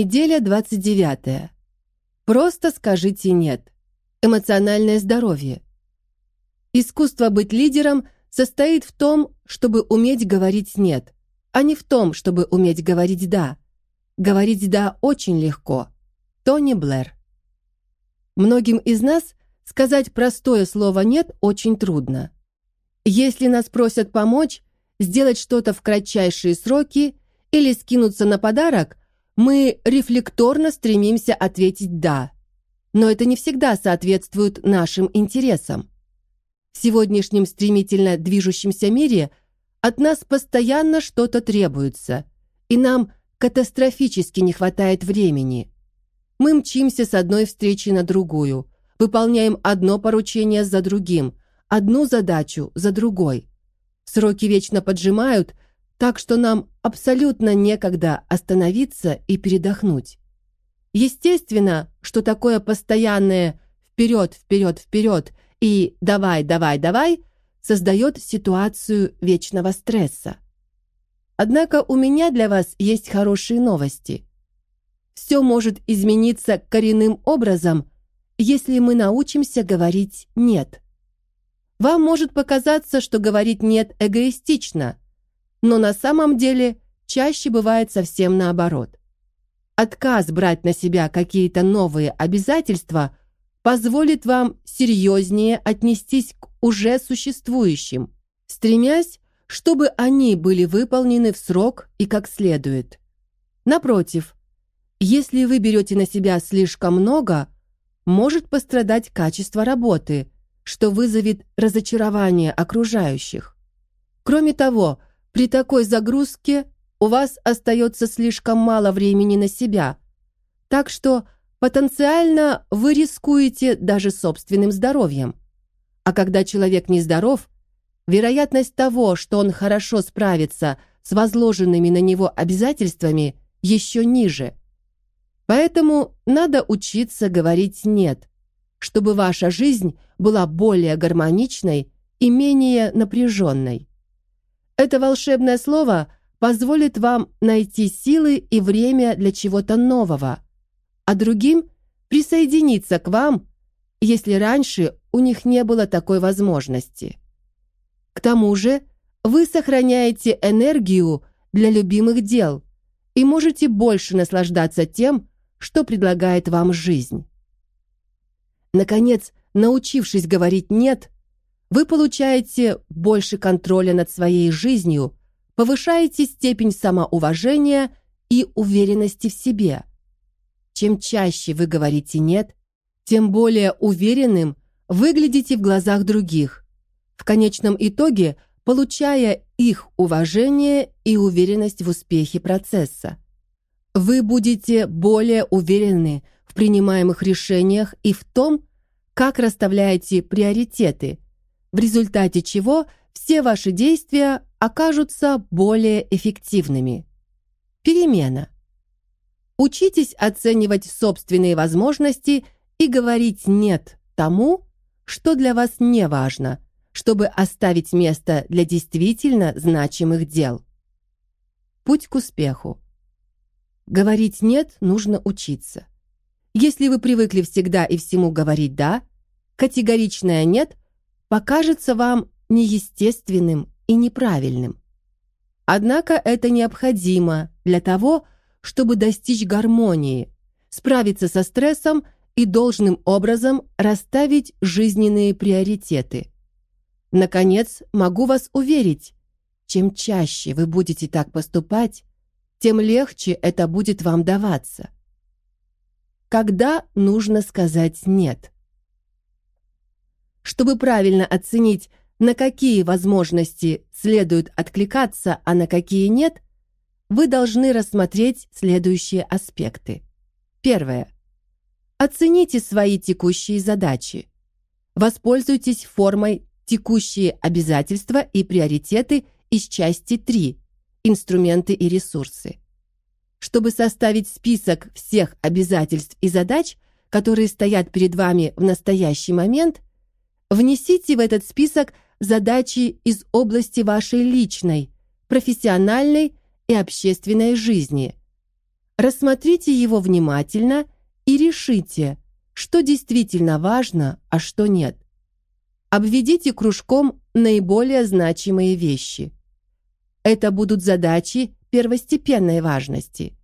Неделя 29. Просто скажите «нет». Эмоциональное здоровье. Искусство быть лидером состоит в том, чтобы уметь говорить «нет», а не в том, чтобы уметь говорить «да». Говорить «да» очень легко. Тони Блэр. Многим из нас сказать простое слово «нет» очень трудно. Если нас просят помочь, сделать что-то в кратчайшие сроки или скинуться на подарок, мы рефлекторно стремимся ответить «да». Но это не всегда соответствует нашим интересам. В сегодняшнем стремительно движущемся мире от нас постоянно что-то требуется, и нам катастрофически не хватает времени. Мы мчимся с одной встречи на другую, выполняем одно поручение за другим, одну задачу за другой. Сроки вечно поджимают, так что нам абсолютно некогда остановиться и передохнуть. Естественно, что такое постоянное «вперед, вперед, вперед» и «давай, давай, давай» создает ситуацию вечного стресса. Однако у меня для вас есть хорошие новости. Все может измениться коренным образом, если мы научимся говорить «нет». Вам может показаться, что говорить «нет» эгоистично, но на самом деле чаще бывает совсем наоборот. Отказ брать на себя какие-то новые обязательства позволит вам серьезнее отнестись к уже существующим, стремясь чтобы они были выполнены в срок и как следует. Напротив, если вы берете на себя слишком много, может пострадать качество работы, что вызовет разочарование окружающих. Кроме того, при такой загрузке у вас остается слишком мало времени на себя, так что потенциально вы рискуете даже собственным здоровьем. А когда человек нездоров, вероятность того, что он хорошо справится с возложенными на него обязательствами, еще ниже. Поэтому надо учиться говорить «нет», чтобы ваша жизнь была более гармоничной и менее напряженной. Это волшебное слово позволит вам найти силы и время для чего-то нового, а другим присоединиться к вам, если раньше у них не было такой возможности. К тому же вы сохраняете энергию для любимых дел и можете больше наслаждаться тем, что предлагает вам жизнь. Наконец, научившись говорить «нет», вы получаете больше контроля над своей жизнью, повышаете степень самоуважения и уверенности в себе. Чем чаще вы говорите «нет», тем более уверенным выглядите в глазах других, в конечном итоге получая их уважение и уверенность в успехе процесса. Вы будете более уверены в принимаемых решениях и в том, как расставляете приоритеты, в результате чего все ваши действия окажутся более эффективными. Перемена. Учитесь оценивать собственные возможности и говорить «нет» тому, что для вас не важно – чтобы оставить место для действительно значимых дел. Путь к успеху. Говорить «нет» нужно учиться. Если вы привыкли всегда и всему говорить «да», категоричное «нет» покажется вам неестественным и неправильным. Однако это необходимо для того, чтобы достичь гармонии, справиться со стрессом и должным образом расставить жизненные приоритеты. Наконец, могу вас уверить, чем чаще вы будете так поступать, тем легче это будет вам даваться. Когда нужно сказать «нет»? Чтобы правильно оценить, на какие возможности следует откликаться, а на какие нет, вы должны рассмотреть следующие аспекты. Первое. Оцените свои текущие задачи. Воспользуйтесь формой текущие обязательства и приоритеты из части 3 «Инструменты и ресурсы». Чтобы составить список всех обязательств и задач, которые стоят перед вами в настоящий момент, внесите в этот список задачи из области вашей личной, профессиональной и общественной жизни. Рассмотрите его внимательно и решите, что действительно важно, а что нет. Обведите кружком наиболее значимые вещи. Это будут задачи первостепенной важности.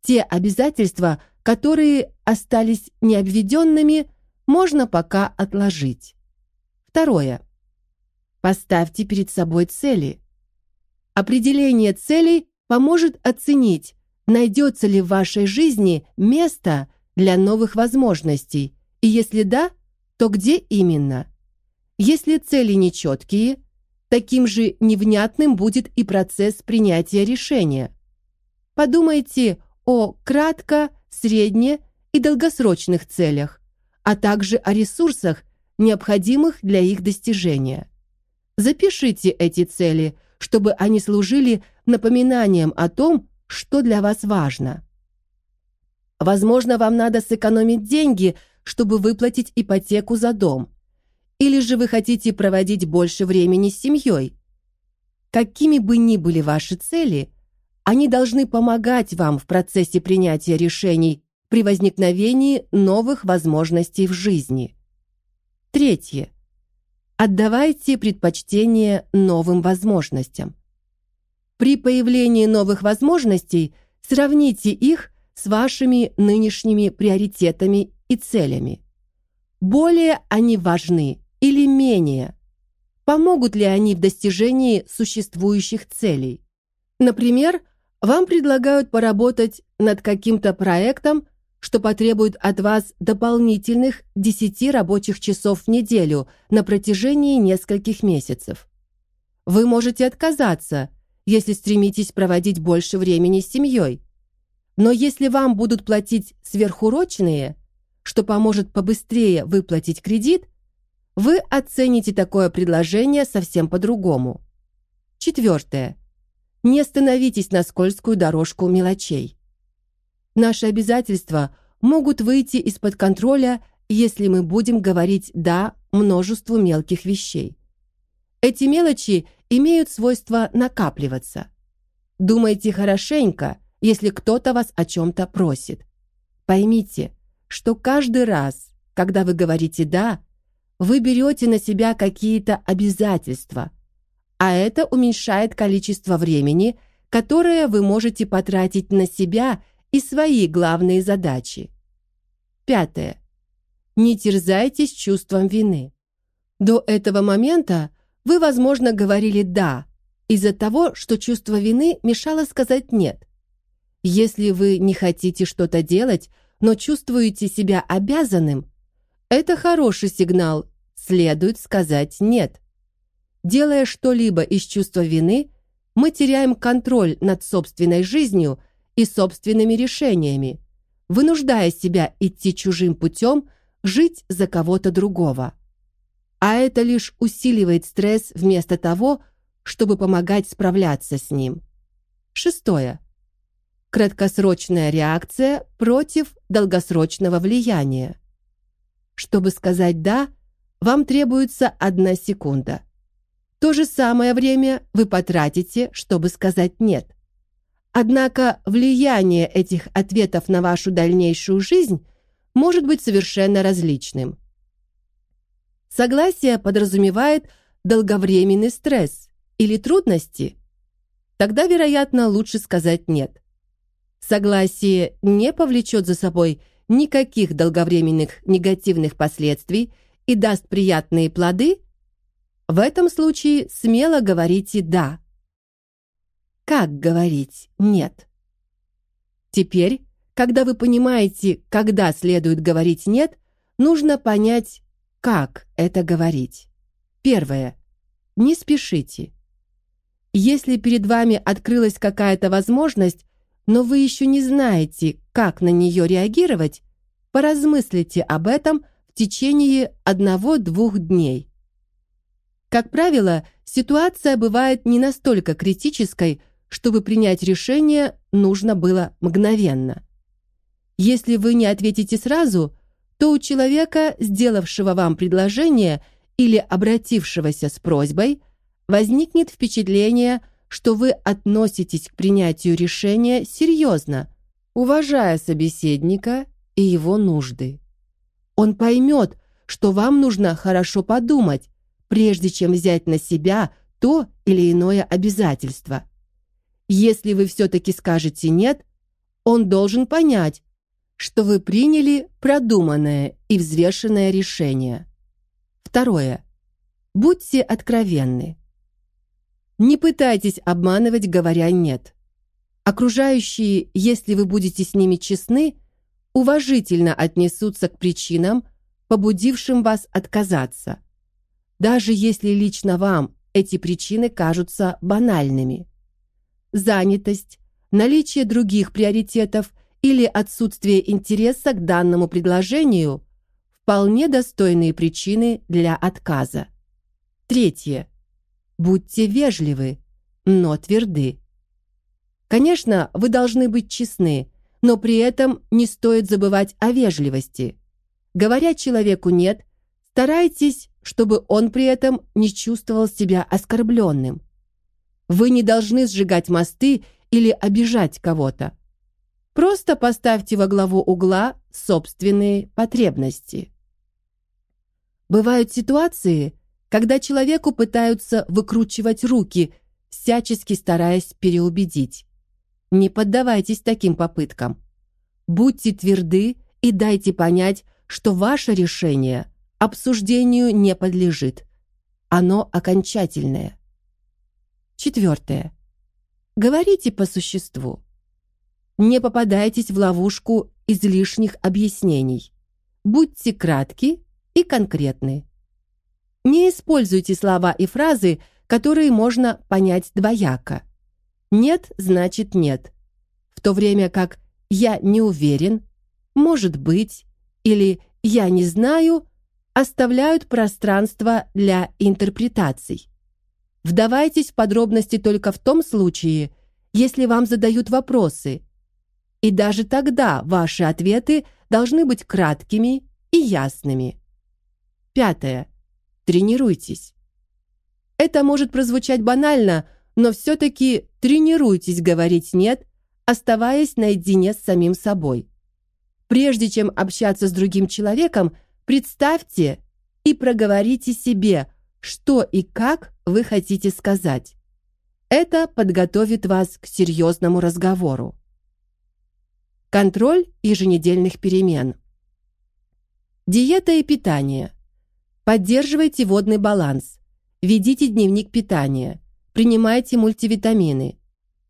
Те обязательства, которые остались необведенными, можно пока отложить. Второе. Поставьте перед собой цели. Определение целей поможет оценить, найдется ли в вашей жизни место для новых возможностей, и если да, то где именно. Если цели нечеткие, таким же невнятным будет и процесс принятия решения. Подумайте о кратко, средне и долгосрочных целях, а также о ресурсах, необходимых для их достижения. Запишите эти цели, чтобы они служили напоминанием о том, что для вас важно. Возможно, вам надо сэкономить деньги, чтобы выплатить ипотеку за дом. Или же вы хотите проводить больше времени с семьей. Какими бы ни были ваши цели, они должны помогать вам в процессе принятия решений при возникновении новых возможностей в жизни. Третье. Отдавайте предпочтение новым возможностям. При появлении новых возможностей сравните их с вашими нынешними приоритетами и целями. Более они важны или менее? Помогут ли они в достижении существующих целей? Например, вам предлагают поработать над каким-то проектом, что потребует от вас дополнительных 10 рабочих часов в неделю на протяжении нескольких месяцев. Вы можете отказаться, если стремитесь проводить больше времени с семьей. Но если вам будут платить сверхурочные, что поможет побыстрее выплатить кредит, вы оцените такое предложение совсем по-другому. Четвертое. Не становитесь на скользкую дорожку мелочей. Наши обязательства могут выйти из-под контроля, если мы будем говорить «да» множеству мелких вещей. Эти мелочи имеют свойство накапливаться. Думайте хорошенько, если кто-то вас о чем-то просит. Поймите, что каждый раз, когда вы говорите «да», вы берете на себя какие-то обязательства, а это уменьшает количество времени, которое вы можете потратить на себя и свои главные задачи. Пятое. Не терзайтесь чувством вины. До этого момента вы, возможно, говорили «да» из-за того, что чувство вины мешало сказать «нет». Если вы не хотите что-то делать, но чувствуете себя обязанным, это хороший сигнал, следует сказать «нет». Делая что-либо из чувства вины, мы теряем контроль над собственной жизнью – и собственными решениями, вынуждая себя идти чужим путем, жить за кого-то другого. А это лишь усиливает стресс вместо того, чтобы помогать справляться с ним. Шестое. Краткосрочная реакция против долгосрочного влияния. Чтобы сказать «да», вам требуется одна секунда. То же самое время вы потратите, чтобы сказать «нет». Однако влияние этих ответов на вашу дальнейшую жизнь может быть совершенно различным. Согласие подразумевает долговременный стресс или трудности. Тогда, вероятно, лучше сказать «нет». Согласие не повлечет за собой никаких долговременных негативных последствий и даст приятные плоды, в этом случае смело говорите «да» как говорить «нет». Теперь, когда вы понимаете, когда следует говорить «нет», нужно понять, как это говорить. Первое. Не спешите. Если перед вами открылась какая-то возможность, но вы еще не знаете, как на нее реагировать, поразмыслите об этом в течение одного-двух дней. Как правило, ситуация бывает не настолько критической, чтобы принять решение, нужно было мгновенно. Если вы не ответите сразу, то у человека, сделавшего вам предложение или обратившегося с просьбой, возникнет впечатление, что вы относитесь к принятию решения серьезно, уважая собеседника и его нужды. Он поймет, что вам нужно хорошо подумать, прежде чем взять на себя то или иное обязательство. Если вы все-таки скажете «нет», он должен понять, что вы приняли продуманное и взвешенное решение. Второе. Будьте откровенны. Не пытайтесь обманывать, говоря «нет». Окружающие, если вы будете с ними честны, уважительно отнесутся к причинам, побудившим вас отказаться, даже если лично вам эти причины кажутся банальными. Занятость, наличие других приоритетов или отсутствие интереса к данному предложению вполне достойные причины для отказа. Третье. Будьте вежливы, но тверды. Конечно, вы должны быть честны, но при этом не стоит забывать о вежливости. Говоря человеку «нет», старайтесь, чтобы он при этом не чувствовал себя оскорбленным. Вы не должны сжигать мосты или обижать кого-то. Просто поставьте во главу угла собственные потребности. Бывают ситуации, когда человеку пытаются выкручивать руки, всячески стараясь переубедить. Не поддавайтесь таким попыткам. Будьте тверды и дайте понять, что ваше решение обсуждению не подлежит. Оно окончательное. Четвертое. Говорите по существу. Не попадайтесь в ловушку излишних объяснений. Будьте кратки и конкретны. Не используйте слова и фразы, которые можно понять двояко. Нет значит нет. В то время как я не уверен, может быть или я не знаю оставляют пространство для интерпретаций. Вдавайтесь в подробности только в том случае, если вам задают вопросы. И даже тогда ваши ответы должны быть краткими и ясными. Пятое. Тренируйтесь. Это может прозвучать банально, но все-таки тренируйтесь говорить «нет», оставаясь наедине с самим собой. Прежде чем общаться с другим человеком, представьте и проговорите себе, что и как вы хотите сказать. Это подготовит вас к серьезному разговору. Контроль еженедельных перемен. Диета и питание. Поддерживайте водный баланс. Ведите дневник питания. Принимайте мультивитамины.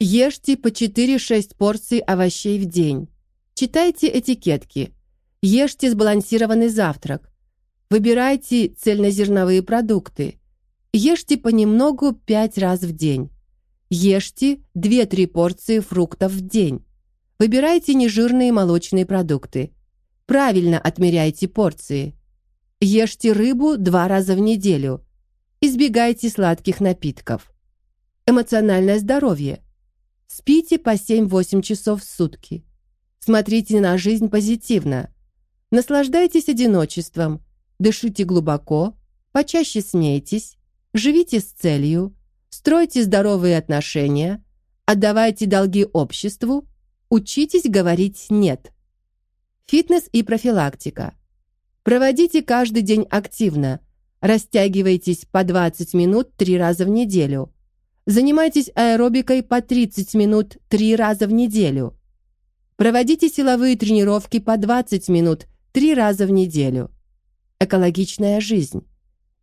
Ешьте по 4-6 порций овощей в день. Читайте этикетки. Ешьте сбалансированный завтрак. Выбирайте цельнозерновые продукты. Ешьте понемногу 5 раз в день. Ешьте 2-3 порции фруктов в день. Выбирайте нежирные молочные продукты. Правильно отмеряйте порции. Ешьте рыбу два раза в неделю. Избегайте сладких напитков. Эмоциональное здоровье. Спите по 7-8 часов в сутки. Смотрите на жизнь позитивно. Наслаждайтесь одиночеством. Дышите глубоко, почаще смейтесь, живите с целью, стройте здоровые отношения, отдавайте долги обществу, учитесь говорить «нет». Фитнес и профилактика. Проводите каждый день активно. Растягивайтесь по 20 минут три раза в неделю. Занимайтесь аэробикой по 30 минут 3 раза в неделю. Проводите силовые тренировки по 20 минут 3 раза в неделю. Экологичная жизнь.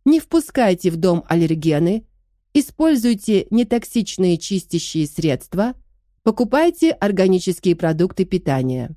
Не впускайте в дом аллергены, используйте нетоксичные чистящие средства, покупайте органические продукты питания.